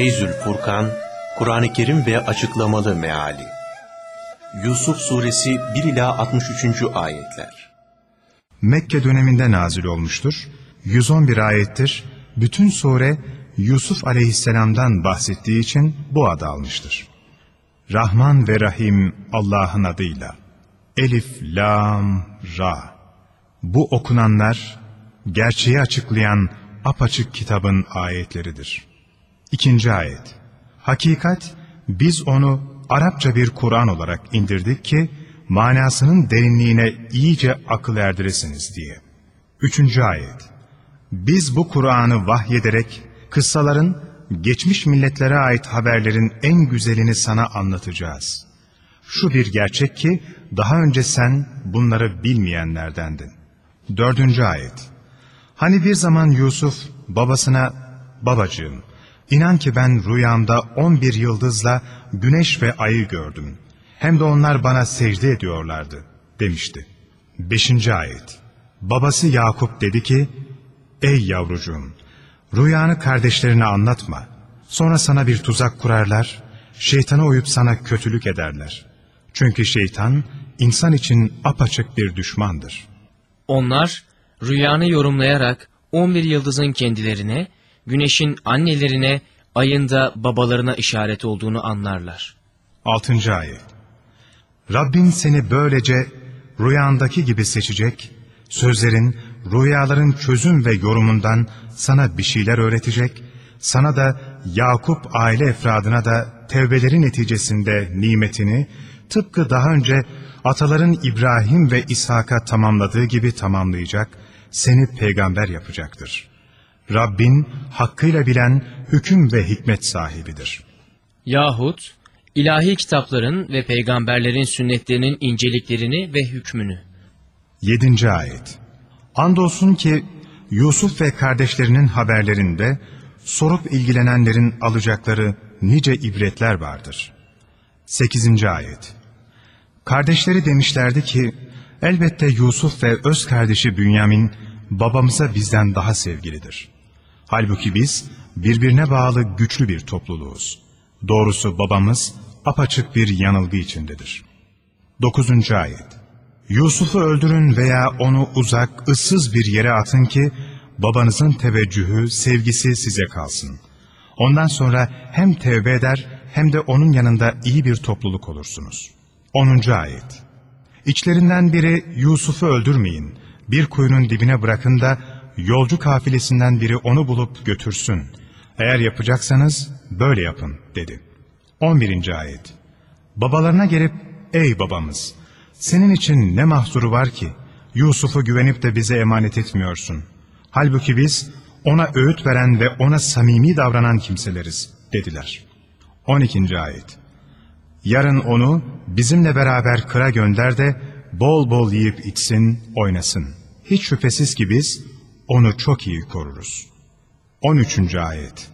Feyzül Furkan, Kur'an-ı Kerim ve Açıklamalı Meali Yusuf Suresi 1 ila 63. ayetler. Mekke döneminde nazil olmuştur. 111 ayettir. Bütün sure Yusuf aleyhisselamdan bahsettiği için bu adı almıştır. Rahman ve Rahim Allah'ın adıyla. Elif, Lam, Ra. Bu okunanlar gerçeği açıklayan apaçık kitabın ayetleridir. İkinci ayet. Hakikat biz onu Arapça bir Kur'an olarak indirdik ki manasının derinliğine iyice akıl erdiresiniz diye. Üçüncü ayet. Biz bu Kur'an'ı vahyederek kıssaların, geçmiş milletlere ait haberlerin en güzelini sana anlatacağız. Şu bir gerçek ki daha önce sen bunları bilmeyenlerdendin. Dördüncü ayet. Hani bir zaman Yusuf babasına, babacığım, inan ki ben rüyamda on bir yıldızla güneş ve ayı gördüm. Hem de onlar bana secde ediyorlardı, demişti. Beşinci ayet. Babası Yakup dedi ki, Ey yavrucuğum, rüyanı kardeşlerine anlatma. Sonra sana bir tuzak kurarlar, şeytana uyup sana kötülük ederler. Çünkü şeytan, insan için apaçık bir düşmandır. Onlar rüyanı yorumlayarak 11 yıldızın kendilerine, güneşin annelerine, ayın da babalarına işaret olduğunu anlarlar. Altıncı ayet. Rabbin seni böylece rüyandaki gibi seçecek, sözlerin, rüyaların çözüm ve yorumundan sana bir şeyler öğretecek, sana da Yakup aile efradına da tevbeleri neticesinde nimetini, tıpkı daha önce ataların İbrahim ve İshak'a tamamladığı gibi tamamlayacak, seni peygamber yapacaktır. Rabbin hakkıyla bilen hüküm ve hikmet sahibidir. Yahut ilahi kitapların ve peygamberlerin sünnetlerinin inceliklerini ve hükmünü. 7. Ayet Andolsun ki Yusuf ve kardeşlerinin haberlerinde sorup ilgilenenlerin alacakları nice ibretler vardır. 8. Ayet Kardeşleri demişlerdi ki, elbette Yusuf ve öz kardeşi Bünyamin babamıza bizden daha sevgilidir. Halbuki biz birbirine bağlı güçlü bir topluluğuz. Doğrusu babamız apaçık bir yanılgı içindedir. 9. Ayet Yusuf'u öldürün veya onu uzak, ıssız bir yere atın ki babanızın teveccühü, sevgisi size kalsın. Ondan sonra hem tevbe eder hem de onun yanında iyi bir topluluk olursunuz.'' 10. Ayet İçlerinden biri Yusuf'u öldürmeyin, bir kuyunun dibine bırakın da yolcu kafilesinden biri onu bulup götürsün. Eğer yapacaksanız böyle yapın dedi. 11. Ayet Babalarına gelip ey babamız senin için ne mahzuru var ki Yusuf'u güvenip de bize emanet etmiyorsun. Halbuki biz ona öğüt veren ve ona samimi davranan kimseleriz dediler. 12. Ayet Yarın onu bizimle beraber kıra gönder de bol bol yiyip içsin, oynasın. Hiç şüphesiz ki biz onu çok iyi koruruz. 13. Ayet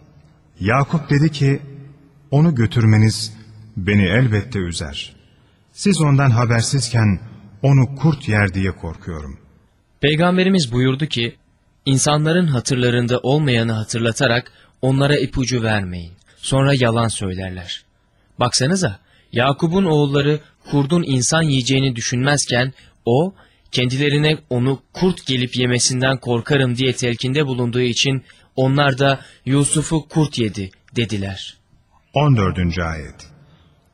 Yakup dedi ki, onu götürmeniz beni elbette üzer. Siz ondan habersizken onu kurt yer diye korkuyorum. Peygamberimiz buyurdu ki, insanların hatırlarında olmayanı hatırlatarak onlara ipucu vermeyin. Sonra yalan söylerler. Baksanıza, Yakup'un oğulları kurdun insan yiyeceğini düşünmezken o kendilerine onu kurt gelip yemesinden korkarım diye telkinde bulunduğu için onlar da Yusuf'u kurt yedi dediler. 14. Ayet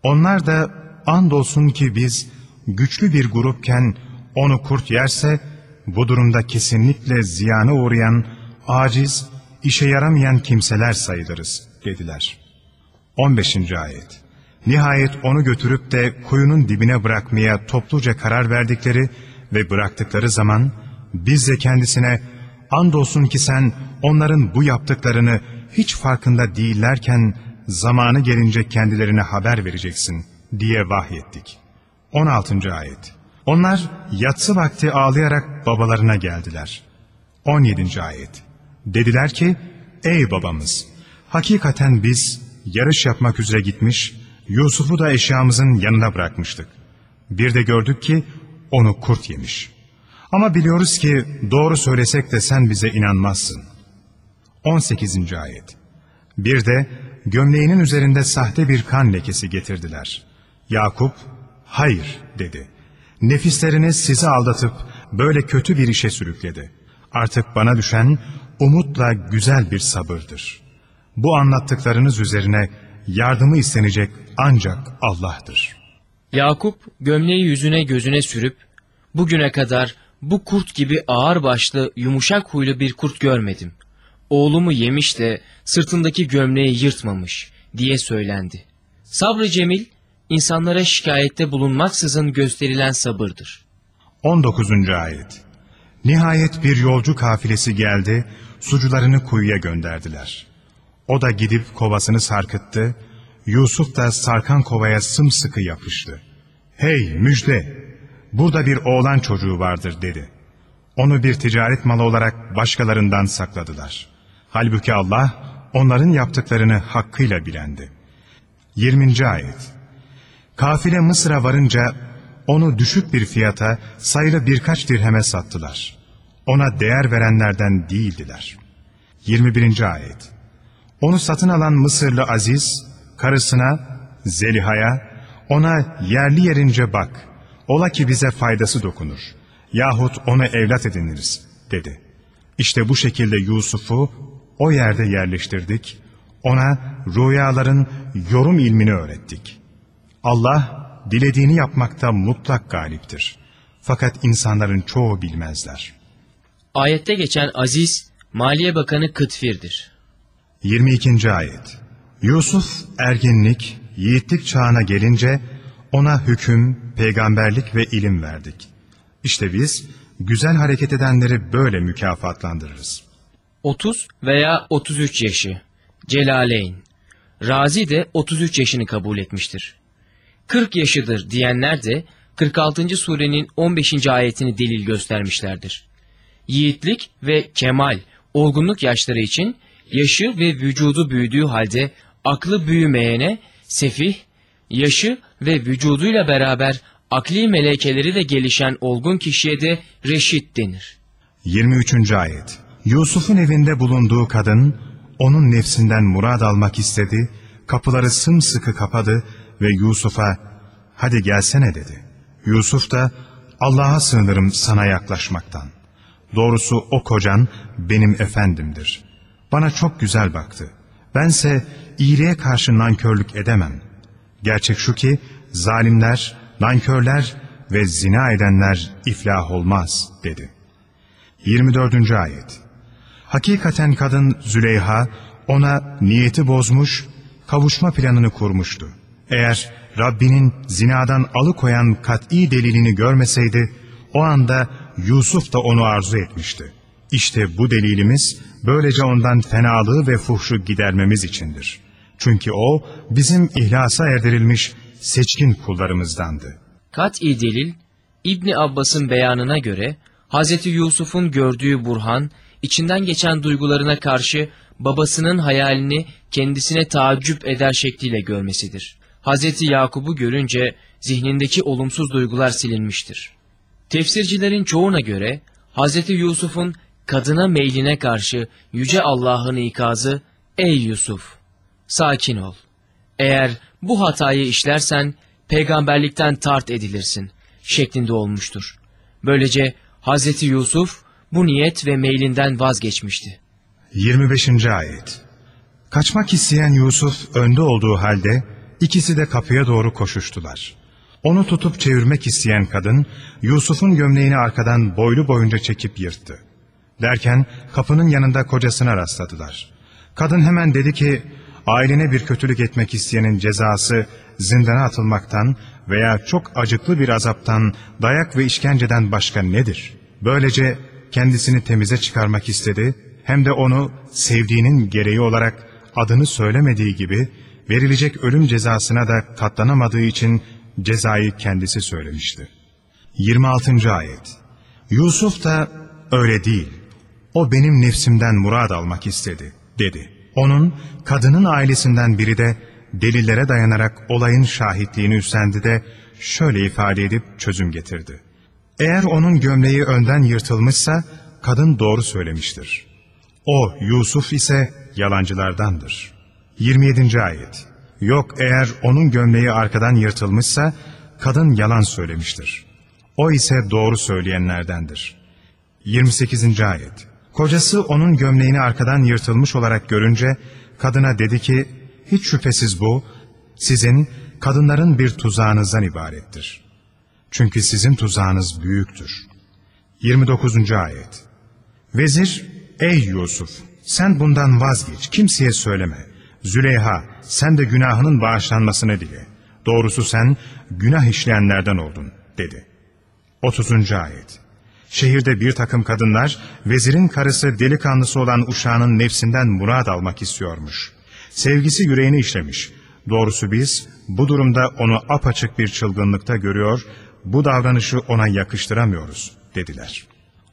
Onlar da andolsun ki biz güçlü bir grupken onu kurt yerse bu durumda kesinlikle ziyana uğrayan, aciz, işe yaramayan kimseler sayılırız dediler. 15. Ayet Nihayet onu götürüp de kuyunun dibine bırakmaya topluca karar verdikleri ve bıraktıkları zaman biz de kendisine andolsun ki sen onların bu yaptıklarını hiç farkında değillerken zamanı gelince kendilerine haber vereceksin diye vahyettik. 16. Ayet Onlar yatsı vakti ağlayarak babalarına geldiler. 17. Ayet Dediler ki ey babamız hakikaten biz yarış yapmak üzere gitmiş Yusuf'u da eşyamızın yanına bırakmıştık. Bir de gördük ki onu kurt yemiş. Ama biliyoruz ki doğru söylesek de sen bize inanmazsın. 18. Ayet Bir de gömleğinin üzerinde sahte bir kan lekesi getirdiler. Yakup, hayır dedi. Nefisleriniz sizi aldatıp böyle kötü bir işe sürükledi. Artık bana düşen umutla güzel bir sabırdır. Bu anlattıklarınız üzerine yardımı istenecek ancak Allah'tır. Yakup gömleği yüzüne gözüne sürüp bugüne kadar bu kurt gibi ağır başlı yumuşak huylu bir kurt görmedim. Oğlumu yemiş de sırtındaki gömleği yırtmamış diye söylendi. Sabrı cemil insanlara şikayette bulunmaksızın gösterilen sabırdır. 19. Ayet Nihayet bir yolcu kafilesi geldi, sucularını kuyuya gönderdiler. O da gidip kovasını sarkıttı, Yusuf da sarkan kovaya sımsıkı yapıştı. Hey müjde! Burada bir oğlan çocuğu vardır dedi. Onu bir ticaret malı olarak başkalarından sakladılar. Halbuki Allah onların yaptıklarını hakkıyla bilendi. 20. Ayet Kafile Mısır'a varınca onu düşük bir fiyata sayılı birkaç dirheme sattılar. Ona değer verenlerden değildiler. 21. Ayet Onu satın alan Mısırlı Aziz, karısına, Zeliha'ya, ona yerli yerince bak, ola ki bize faydası dokunur, yahut onu evlat ediniriz, dedi. İşte bu şekilde Yusuf'u o yerde yerleştirdik, ona rüyaların yorum ilmini öğrettik. Allah, dilediğini yapmakta mutlak galiptir. Fakat insanların çoğu bilmezler. Ayette geçen Aziz, Maliye Bakanı Kıtfir'dir. 22. Ayet Yusuf erginlik, yiğitlik çağına gelince ona hüküm, peygamberlik ve ilim verdik. İşte biz güzel hareket edenleri böyle mükafatlandırırız. 30 veya 33 yaşı. Celaleyn. Razi de 33 yaşını kabul etmiştir. 40 yaşıdır diyenler de 46. surenin 15. ayetini delil göstermişlerdir. Yiğitlik ve kemal, olgunluk yaşları için yaşı ve vücudu büyüdüğü halde aklı büyümeyene sefih, yaşı ve vücuduyla beraber akli melekeleri de gelişen olgun kişiye de reşit denir. 23. Ayet Yusuf'un evinde bulunduğu kadın, onun nefsinden murad almak istedi, kapıları sımsıkı kapadı ve Yusuf'a, hadi gelsene dedi. Yusuf da, Allah'a sığınırım sana yaklaşmaktan. Doğrusu o kocan benim efendimdir. Bana çok güzel baktı. Bense iyiliğe karşı nankörlük edemem. Gerçek şu ki, zalimler, nankörler ve zina edenler iflah olmaz dedi. 24. Ayet Hakikaten kadın Züleyha ona niyeti bozmuş, kavuşma planını kurmuştu. Eğer Rabbinin zinadan alıkoyan kat'i delilini görmeseydi, o anda Yusuf da onu arzu etmişti. İşte bu delilimiz böylece ondan fenalığı ve fuhşu gidermemiz içindir. Çünkü o bizim ihlasa erdirilmiş seçkin kullarımızdandı. Kat'i delil, İbni Abbas'ın beyanına göre Hz. Yusuf'un gördüğü Burhan, içinden geçen duygularına karşı babasının hayalini kendisine taaccüp eder şekliyle görmesidir. Hz. Yakub'u görünce zihnindeki olumsuz duygular silinmiştir. Tefsircilerin çoğuna göre Hz. Yusuf'un kadına meyline karşı Yüce Allah'ın ikazı, Ey Yusuf! Sakin ol. Eğer bu hatayı işlersen peygamberlikten tart edilirsin şeklinde olmuştur. Böylece Hz. Yusuf bu niyet ve meylinden vazgeçmişti. 25. Ayet Kaçmak isteyen Yusuf önde olduğu halde ikisi de kapıya doğru koşuştular. Onu tutup çevirmek isteyen kadın Yusuf'un gömleğini arkadan boylu boyunca çekip yırttı. Derken kapının yanında kocasına rastladılar. Kadın hemen dedi ki ailene bir kötülük etmek isteyenin cezası zindana atılmaktan veya çok acıklı bir azaptan, dayak ve işkenceden başka nedir? Böylece kendisini temize çıkarmak istedi, hem de onu sevdiğinin gereği olarak adını söylemediği gibi verilecek ölüm cezasına da katlanamadığı için cezayı kendisi söylemişti. 26. Ayet Yusuf da öyle değil, o benim nefsimden murad almak istedi, dedi. Onun, kadının ailesinden biri de delillere dayanarak olayın şahitliğini üstlendi de şöyle ifade edip çözüm getirdi. Eğer onun gömleği önden yırtılmışsa kadın doğru söylemiştir. O Yusuf ise yalancılardandır. 27. Ayet Yok eğer onun gömleği arkadan yırtılmışsa kadın yalan söylemiştir. O ise doğru söyleyenlerdendir. 28. Ayet Kocası onun gömleğini arkadan yırtılmış olarak görünce kadına dedi ki hiç şüphesiz bu sizin kadınların bir tuzağınızdan ibarettir. Çünkü sizin tuzağınız büyüktür. 29. Ayet Vezir, ey Yusuf, sen bundan vazgeç, kimseye söyleme. Züleyha, sen de günahının bağışlanmasını dile. Doğrusu sen günah işleyenlerden oldun, dedi. 30. Ayet Şehirde bir takım kadınlar, vezirin karısı delikanlısı olan uşağının nefsinden murad almak istiyormuş. Sevgisi yüreğini işlemiş. Doğrusu biz bu durumda onu apaçık bir çılgınlıkta görüyor, bu davranışı ona yakıştıramıyoruz, dediler.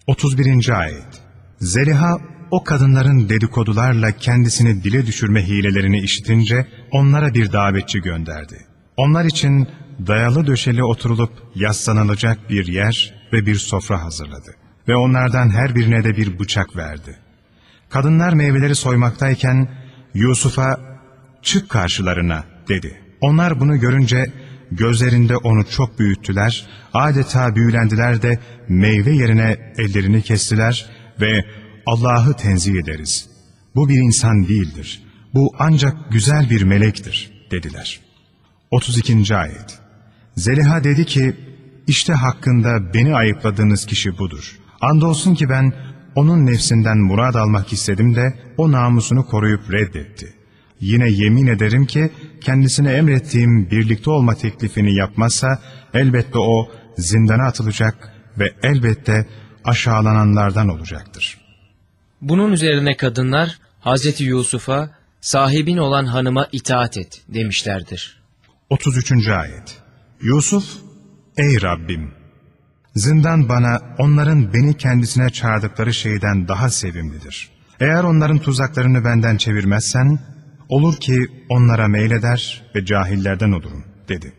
31. Ayet Zeliha o kadınların dedikodularla kendisini dile düşürme hilelerini işitince onlara bir davetçi gönderdi. Onlar için dayalı döşeli oturulup yaslanılacak bir yer ve bir sofra hazırladı. Ve onlardan her birine de bir bıçak verdi. Kadınlar meyveleri soymaktayken Yusuf'a çık karşılarına dedi. Onlar bunu görünce gözlerinde onu çok büyüttüler, adeta büyülendiler de meyve yerine ellerini kestiler ve Allah'ı tenzih ederiz. Bu bir insan değildir. Bu ancak güzel bir melektir dediler. 32. Ayet Zeliha dedi ki, işte hakkında beni ayıpladığınız kişi budur. Andolsun ki ben onun nefsinden murad almak istedim de o namusunu koruyup reddetti. Yine yemin ederim ki kendisine emrettiğim birlikte olma teklifini yapmazsa elbette o zindana atılacak ve elbette aşağılananlardan olacaktır. Bunun üzerine kadınlar Hazreti Yusuf'a sahibin olan hanıma itaat et demişlerdir. 33. Ayet Yusuf, ey Rabbim! Zindan bana onların beni kendisine çağırdıkları şeyden daha sevimlidir. Eğer onların tuzaklarını benden çevirmezsen, olur ki onlara meyleder ve cahillerden olurum, dedi.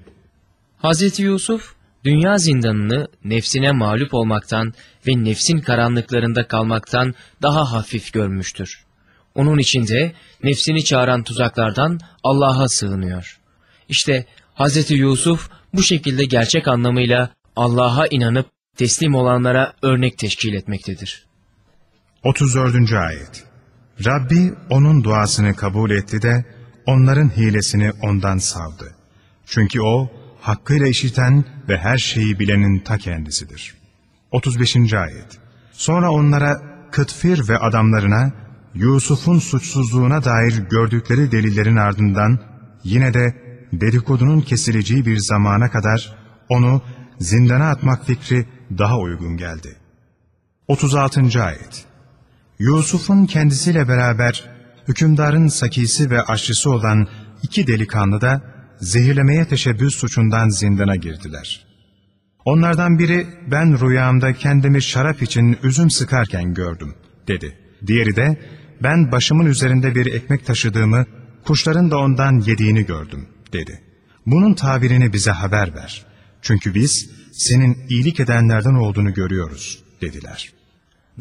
Hazreti Yusuf, dünya zindanını nefsine mağlup olmaktan ve nefsin karanlıklarında kalmaktan daha hafif görmüştür. Onun içinde nefsini çağıran tuzaklardan Allah'a sığınıyor. İşte Hazreti Yusuf bu şekilde gerçek anlamıyla Allah'a inanıp teslim olanlara örnek teşkil etmektedir. 34. Ayet Rabbi onun duasını kabul etti de onların hilesini ondan savdı. Çünkü o hakkıyla işiten ve her şeyi bilenin ta kendisidir. 35. Ayet Sonra onlara Kıtfir ve adamlarına Yusuf'un suçsuzluğuna dair gördükleri delillerin ardından yine de dedikodunun kesileceği bir zamana kadar onu zindana atmak fikri daha uygun geldi. 36. Ayet Yusuf'un kendisiyle beraber hükümdarın sakisi ve aşçısı olan iki delikanlı da zehirlemeye teşebbüs suçundan zindana girdiler. Onlardan biri ben rüyamda kendimi şarap için üzüm sıkarken gördüm dedi. Diğeri de ben başımın üzerinde bir ekmek taşıdığımı kuşların da ondan yediğini gördüm dedi. Bunun tabirini bize haber ver. Çünkü biz senin iyilik edenlerden olduğunu görüyoruz dediler.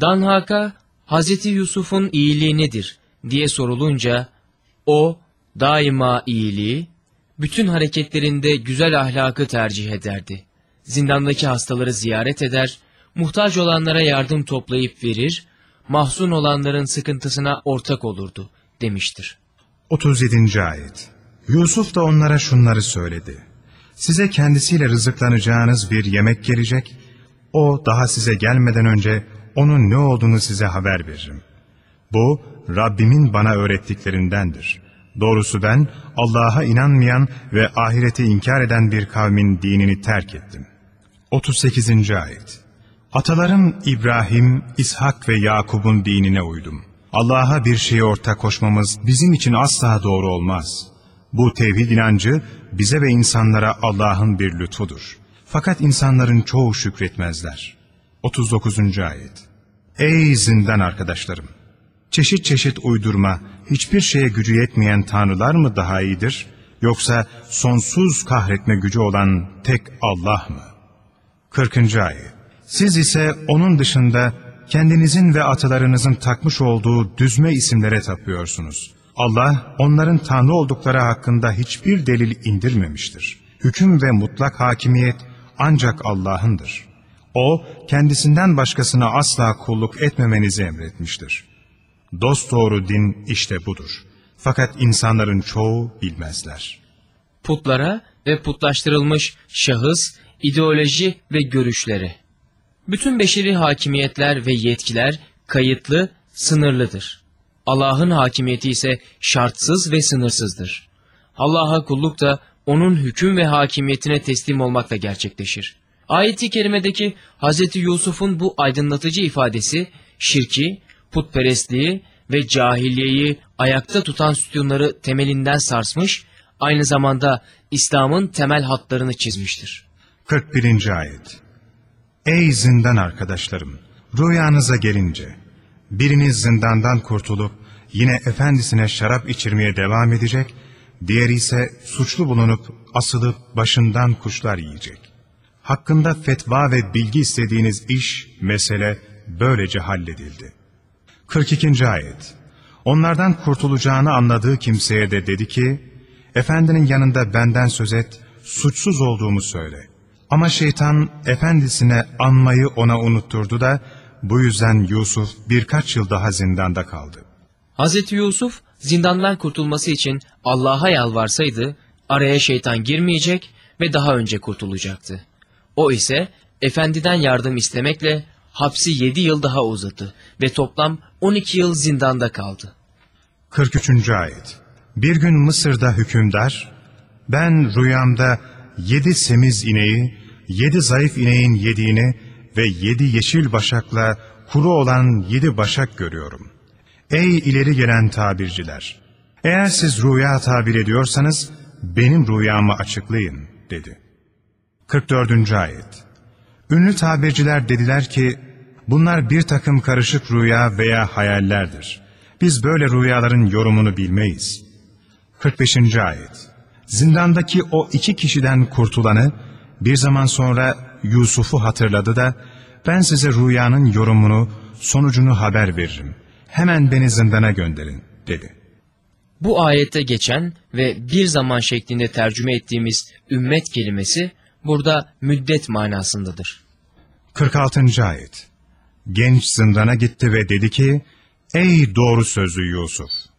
Danhaka, Hazreti Yusuf'un iyiliği nedir diye sorulunca, o daima iyiliği, bütün hareketlerinde güzel ahlakı tercih ederdi. Zindandaki hastaları ziyaret eder, muhtaç olanlara yardım toplayıp verir, mahzun olanların sıkıntısına ortak olurdu demiştir. 37. Ayet Yusuf da onlara şunları söyledi. Size kendisiyle rızıklanacağınız bir yemek gelecek, o daha size gelmeden önce onun ne olduğunu size haber veririm. Bu Rabbimin bana öğrettiklerindendir. Doğrusu ben Allah'a inanmayan ve ahireti inkar eden bir kavmin dinini terk ettim. 38. Ayet Atalarım İbrahim, İshak ve Yakub'un dinine uydum. Allah'a bir şeye ortak koşmamız bizim için asla doğru olmaz. Bu tevhid inancı bize ve insanlara Allah'ın bir lütfudur. Fakat insanların çoğu şükretmezler. 39. Ayet Ey zindan arkadaşlarım! Çeşit çeşit uydurma, hiçbir şeye gücü yetmeyen tanrılar mı daha iyidir? Yoksa sonsuz kahretme gücü olan tek Allah mı? 40. Ayet Siz ise onun dışında kendinizin ve atalarınızın takmış olduğu düzme isimlere tapıyorsunuz. Allah onların Tanrı oldukları hakkında hiçbir delil indirmemiştir. Hüküm ve mutlak hakimiyet ancak Allah'ındır. O, kendisinden başkasına asla kulluk etmemenizi emretmiştir. Dosdoğru din işte budur. Fakat insanların çoğu bilmezler. Putlara ve putlaştırılmış şahıs, ideoloji ve görüşleri. Bütün beşeri hakimiyetler ve yetkiler kayıtlı, sınırlıdır. Allah'ın hakimiyeti ise şartsız ve sınırsızdır. Allah'a kulluk da onun hüküm ve hakimiyetine teslim olmakla gerçekleşir. Ayet-i kerimedeki Hz. Yusuf'un bu aydınlatıcı ifadesi, şirki, putperestliği ve cahiliyeyi ayakta tutan sütunları temelinden sarsmış, aynı zamanda İslam'ın temel hatlarını çizmiştir. 41. Ayet Ey zindan arkadaşlarım! Rüyanıza gelince, biriniz zindandan kurtulup yine efendisine şarap içirmeye devam edecek, diğeri ise suçlu bulunup asılıp başından kuşlar yiyecek. Hakkında fetva ve bilgi istediğiniz iş, mesele böylece halledildi. 42. Ayet Onlardan kurtulacağını anladığı kimseye de dedi ki, Efendinin yanında benden söz et, suçsuz olduğumu söyle. Ama şeytan efendisine anmayı ona unutturdu da, bu yüzden Yusuf birkaç yıl daha zindanda kaldı. Hz. Yusuf zindandan kurtulması için Allah'a yalvarsaydı araya şeytan girmeyecek ve daha önce kurtulacaktı. O ise efendiden yardım istemekle hapsi 7 yıl daha uzadı ve toplam 12 yıl zindanda kaldı. 43. Ayet Bir gün Mısır'da hükümdar, ben rüyamda yedi semiz ineği, yedi zayıf ineğin yediğini ve yedi yeşil başakla kuru olan yedi başak görüyorum. Ey ileri gelen tabirciler! Eğer siz rüya tabir ediyorsanız, benim rüyamı açıklayın, dedi. 44. Ayet Ünlü tabirciler dediler ki, bunlar bir takım karışık rüya veya hayallerdir. Biz böyle rüyaların yorumunu bilmeyiz. 45. Ayet Zindandaki o iki kişiden kurtulanı, bir zaman sonra Yusuf'u hatırladı da, ben size rüyanın yorumunu, sonucunu haber veririm. Hemen beni zindana gönderin, dedi. Bu ayette geçen ve bir zaman şeklinde tercüme ettiğimiz ümmet kelimesi burada müddet manasındadır. 46. Ayet Genç zindana gitti ve dedi ki, Ey doğru sözlü Yusuf!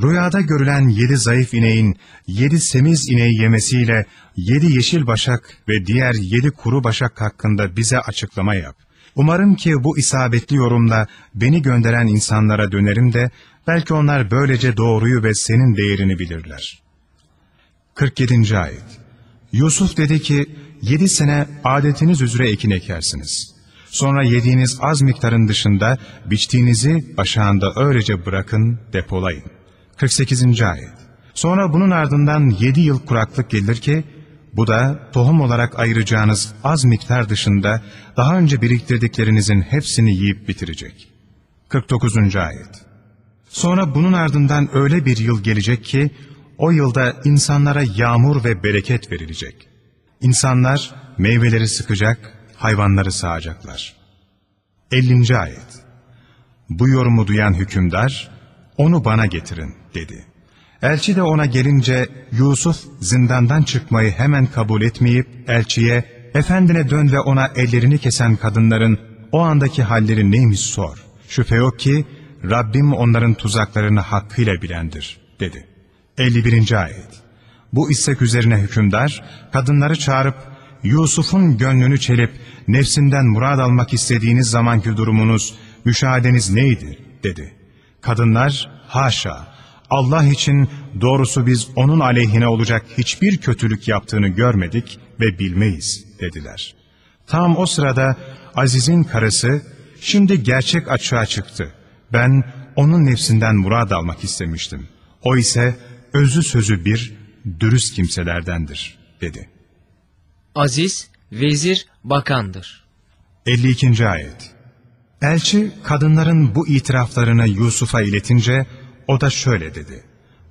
Rüyada görülen yedi zayıf ineğin yedi semiz ineği yemesiyle yedi yeşil başak ve diğer yedi kuru başak hakkında bize açıklama yap. Umarım ki bu isabetli yorumla beni gönderen insanlara dönerim de belki onlar böylece doğruyu ve senin değerini bilirler. 47. Ayet Yusuf dedi ki, yedi sene adetiniz üzere ekin ekersiniz. Sonra yediğiniz az miktarın dışında biçtiğinizi başağında öylece bırakın, depolayın. 48. Ayet Sonra bunun ardından yedi yıl kuraklık gelir ki, bu da tohum olarak ayıracağınız az miktar dışında daha önce biriktirdiklerinizin hepsini yiyip bitirecek. 49. Ayet Sonra bunun ardından öyle bir yıl gelecek ki, o yılda insanlara yağmur ve bereket verilecek. İnsanlar meyveleri sıkacak, hayvanları sağacaklar. 50. Ayet Bu yorumu duyan hükümdar, onu bana getirin dedi. Elçi de ona gelince Yusuf zindandan çıkmayı hemen kabul etmeyip elçiye efendine dön ve ona ellerini kesen kadınların o andaki halleri neymiş sor. Şüphe yok ki Rabbim onların tuzaklarını hakkıyla bilendir dedi. 51. Ayet Bu istek üzerine hükümdar kadınları çağırıp Yusuf'un gönlünü çelip nefsinden murad almak istediğiniz zamanki durumunuz, müşahedeniz neydi dedi. Kadınlar haşa Allah için doğrusu biz onun aleyhine olacak hiçbir kötülük yaptığını görmedik ve bilmeyiz dediler. Tam o sırada Aziz'in karısı şimdi gerçek açığa çıktı. Ben onun nefsinden murad almak istemiştim. O ise özü sözü bir, dürüst kimselerdendir dedi. Aziz, vezir, bakandır. 52. Ayet Elçi kadınların bu itiraflarını Yusuf'a iletince o da şöyle dedi.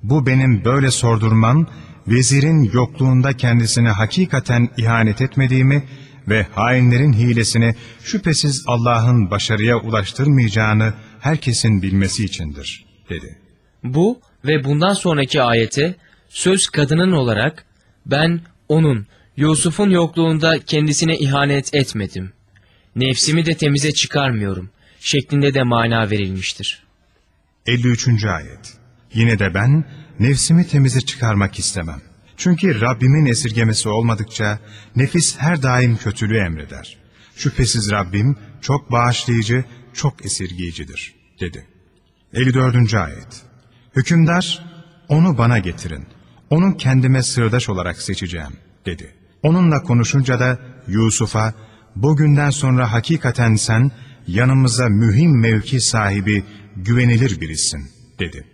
Bu benim böyle sordurmam vezirin yokluğunda kendisine hakikaten ihanet etmediğimi ve hainlerin hilesini şüphesiz Allah'ın başarıya ulaştırmayacağını herkesin bilmesi içindir, dedi. Bu Ve bundan sonraki ayete söz kadının olarak ben onun Yusuf'un yokluğunda kendisine ihanet etmedim. Nefsimi de temize çıkarmıyorum şeklinde de mana verilmiştir. 53. ayet. Yine de ben nefsimi temize çıkarmak istemem. Çünkü Rabbimin esirgemesi olmadıkça nefis her daim kötülüğü emreder. Şüphesiz Rabbim çok bağışlayıcı, çok esirgeyicidir, dedi. 54. ayet. Hükümdar, onu bana getirin. Onu kendime sırdaş olarak seçeceğim, dedi. Onunla konuşunca da Yusuf'a, bugünden sonra hakikaten sen yanımıza mühim mevki sahibi, güvenilir birisin, dedi.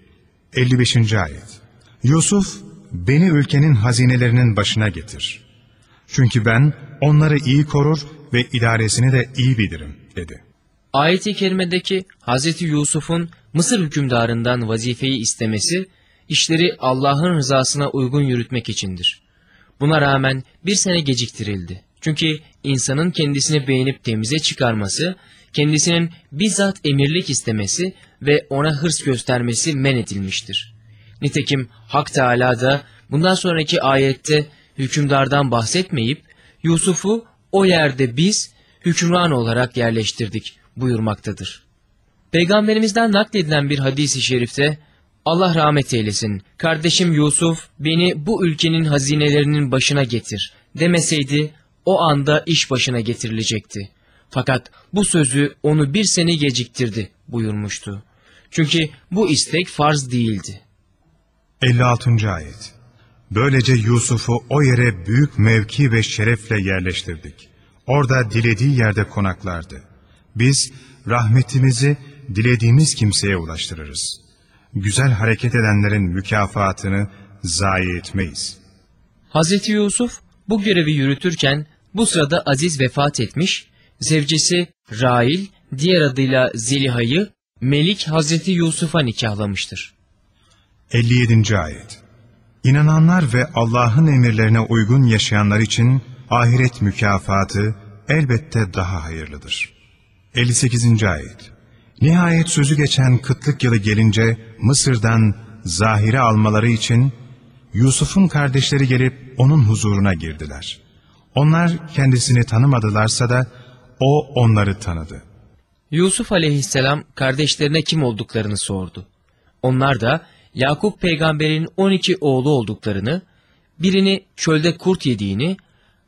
55. ayet. Yusuf, beni ülkenin hazinelerinin başına getir. Çünkü ben onları iyi korur ve idaresini de iyi bilirim, dedi. Ayet-i kerimedeki Hz. Yusuf'un Mısır hükümdarından vazifeyi istemesi, işleri Allah'ın rızasına uygun yürütmek içindir. Buna rağmen bir sene geciktirildi. Çünkü insanın kendisini beğenip temize çıkarması, kendisinin bizzat emirlik istemesi ve ona hırs göstermesi men edilmiştir. Nitekim Hak Teâlâ da bundan sonraki ayette hükümdardan bahsetmeyip, Yusuf'u o yerde biz hükümran olarak yerleştirdik buyurmaktadır. Peygamberimizden nakledilen bir hadis-i şerifte Allah rahmet eylesin kardeşim Yusuf beni bu ülkenin hazinelerinin başına getir demeseydi o anda iş başına getirilecekti. Fakat bu sözü onu bir sene geciktirdi buyurmuştu. Çünkü bu istek farz değildi. 56. ayet. Böylece Yusuf'u o yere büyük mevki ve şerefle yerleştirdik. Orada dilediği yerde konaklardı. Biz rahmetimizi dilediğimiz kimseye ulaştırırız. Güzel hareket edenlerin mükafatını zayi etmeyiz. Hazreti Yusuf bu görevi yürütürken bu sırada Aziz vefat etmiş, zevcesi Rail diğer adıyla Zeliha'yı Melik Hazreti Yusuf'a nikahlamıştır. 57. ayet. İnananlar ve Allah'ın emirlerine uygun yaşayanlar için ahiret mükafatı elbette daha hayırlıdır. 58. ayet. Nihayet sözü geçen kıtlık yılı gelince Mısır'dan zahire almaları için Yusuf'un kardeşleri gelip onun huzuruna girdiler. Onlar kendisini tanımadılarsa da o onları tanıdı. Yusuf aleyhisselam kardeşlerine kim olduklarını sordu. Onlar da Yakup peygamberin 12 oğlu olduklarını, birini çölde kurt yediğini,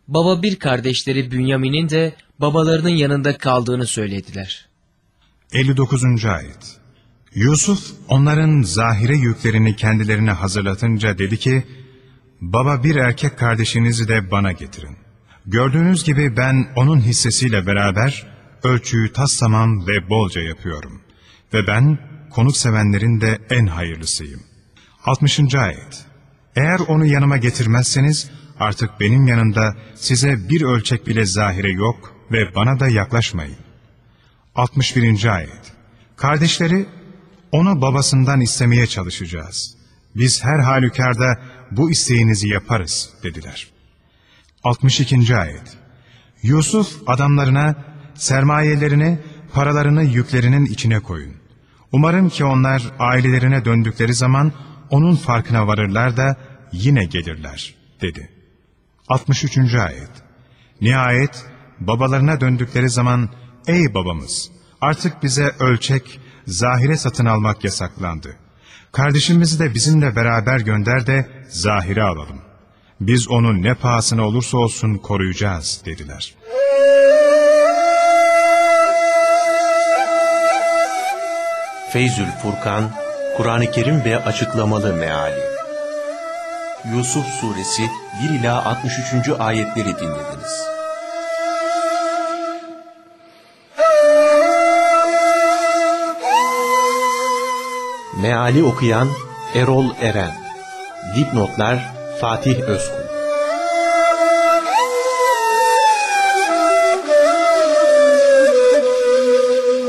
baba bir kardeşleri Bünyamin'in de babalarının yanında kaldığını söylediler. 59. ayet Yusuf onların zahire yüklerini kendilerine hazırlatınca dedi ki, Baba bir erkek kardeşinizi de bana getirin. Gördüğünüz gibi ben onun hissesiyle beraber ölçüyü tas tamam ve bolca yapıyorum. Ve ben konuk sevenlerin de en hayırlısıyım. 60. ayet Eğer onu yanıma getirmezseniz artık benim yanımda size bir ölçek bile zahire yok ve bana da yaklaşmayın. 61. ayet Kardeşleri onu babasından istemeye çalışacağız. Biz her halükarda bu isteğinizi yaparız dediler. 62. ayet Yusuf adamlarına sermayelerini, paralarını yüklerinin içine koyun. Umarım ki onlar ailelerine döndükleri zaman onun farkına varırlar da yine gelirler dedi. 63. ayet Nihayet babalarına döndükleri zaman ey babamız artık bize ölçek, zahire satın almak yasaklandı. Kardeşimizi de bizimle beraber gönder de zahire alalım. Biz onu ne pahasına olursa olsun koruyacağız dediler. Feyzül Furkan, Kur'an-ı Kerim ve açıklamalı meali. Yusuf Suresi 1 ila 63. ayetleri dinlediniz. Meali okuyan Erol Eren. Dipnotlar Fatih Özkul.